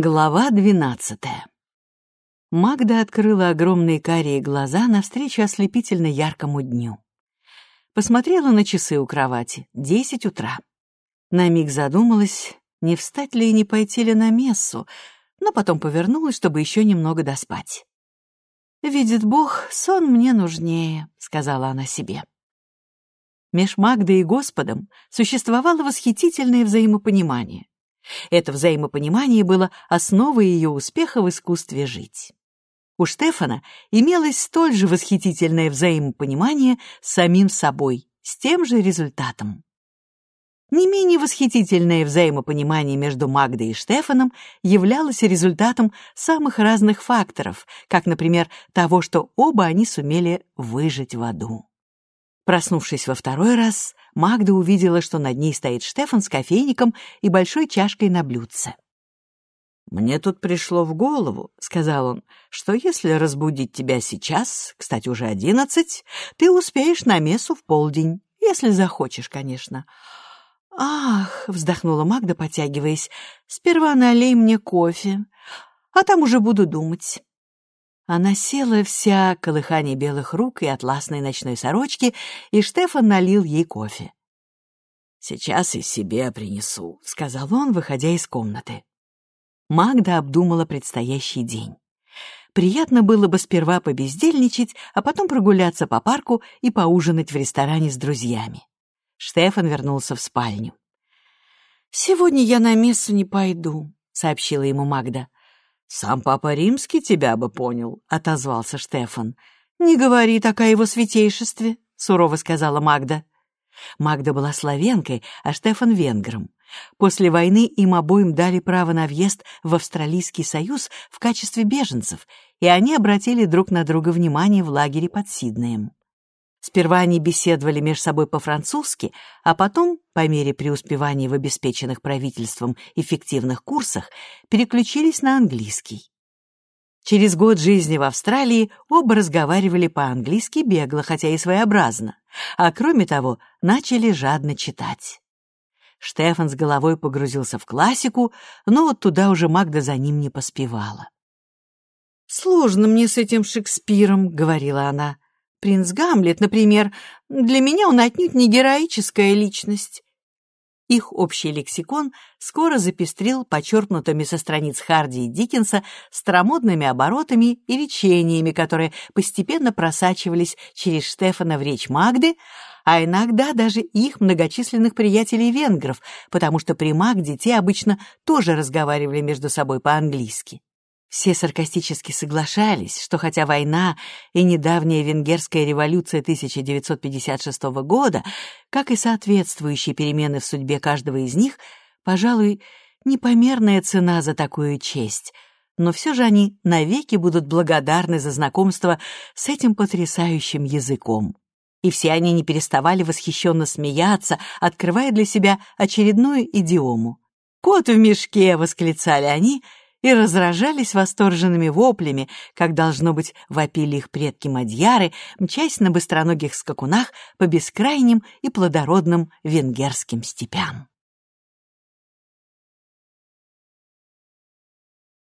Глава двенадцатая. Магда открыла огромные карие глаза навстречу ослепительно яркому дню. Посмотрела на часы у кровати. Десять утра. На миг задумалась, не встать ли и не пойти ли на мессу, но потом повернулась, чтобы еще немного доспать. «Видит Бог, сон мне нужнее», — сказала она себе. Меж Магдой и Господом существовало восхитительное взаимопонимание. Это взаимопонимание было основой ее успеха в искусстве жить. У Штефана имелось столь же восхитительное взаимопонимание с самим собой, с тем же результатом. Не менее восхитительное взаимопонимание между Магдой и Штефаном являлось результатом самых разных факторов, как, например, того, что оба они сумели выжить в аду. Проснувшись во второй раз, Магда увидела, что над ней стоит Штефан с кофейником и большой чашкой на блюдце. «Мне тут пришло в голову», — сказал он, «что если разбудить тебя сейчас, кстати, уже одиннадцать, ты успеешь на мессу в полдень, если захочешь, конечно». «Ах», — вздохнула Магда, потягиваясь, «сперва налей мне кофе, а там уже буду думать». Она села вся колыхание белых рук и атласной ночной сорочки, и Штефан налил ей кофе. «Сейчас и себе принесу», — сказал он, выходя из комнаты. Магда обдумала предстоящий день. Приятно было бы сперва побездельничать, а потом прогуляться по парку и поужинать в ресторане с друзьями. Штефан вернулся в спальню. «Сегодня я на мессу не пойду», — сообщила ему Магда. «Сам Папа Римский тебя бы понял», — отозвался Штефан. «Не говори так о его святейшестве», — сурово сказала Магда. Магда была славенкой, а Штефан — венгром. После войны им обоим дали право на въезд в Австралийский союз в качестве беженцев, и они обратили друг на друга внимание в лагере под Сиднеем. Сперва они беседовали между собой по-французски, а потом, по мере преуспевания в обеспеченных правительством эффективных курсах, переключились на английский. Через год жизни в Австралии оба разговаривали по-английски бегло, хотя и своеобразно, а кроме того, начали жадно читать. Штефан с головой погрузился в классику, но вот туда уже Магда за ним не поспевала. «Сложно мне с этим Шекспиром», — говорила она. Принц Гамлет, например, для меня он отнюдь не героическая личность. Их общий лексикон скоро запестрил почерпнутыми со страниц Харди и Диккенса старомодными оборотами и речениями, которые постепенно просачивались через Штефана в речь Магды, а иногда даже их многочисленных приятелей-венгров, потому что при Магде те обычно тоже разговаривали между собой по-английски. Все саркастически соглашались, что хотя война и недавняя венгерская революция 1956 года, как и соответствующие перемены в судьбе каждого из них, пожалуй, непомерная цена за такую честь, но все же они навеки будут благодарны за знакомство с этим потрясающим языком. И все они не переставали восхищенно смеяться, открывая для себя очередную идиому. «Кот в мешке!» — восклицали они — и разражались восторженными воплями, как, должно быть, вопили их предки-мадьяры, мчась на быстроногих скакунах по бескрайним и плодородным венгерским степям.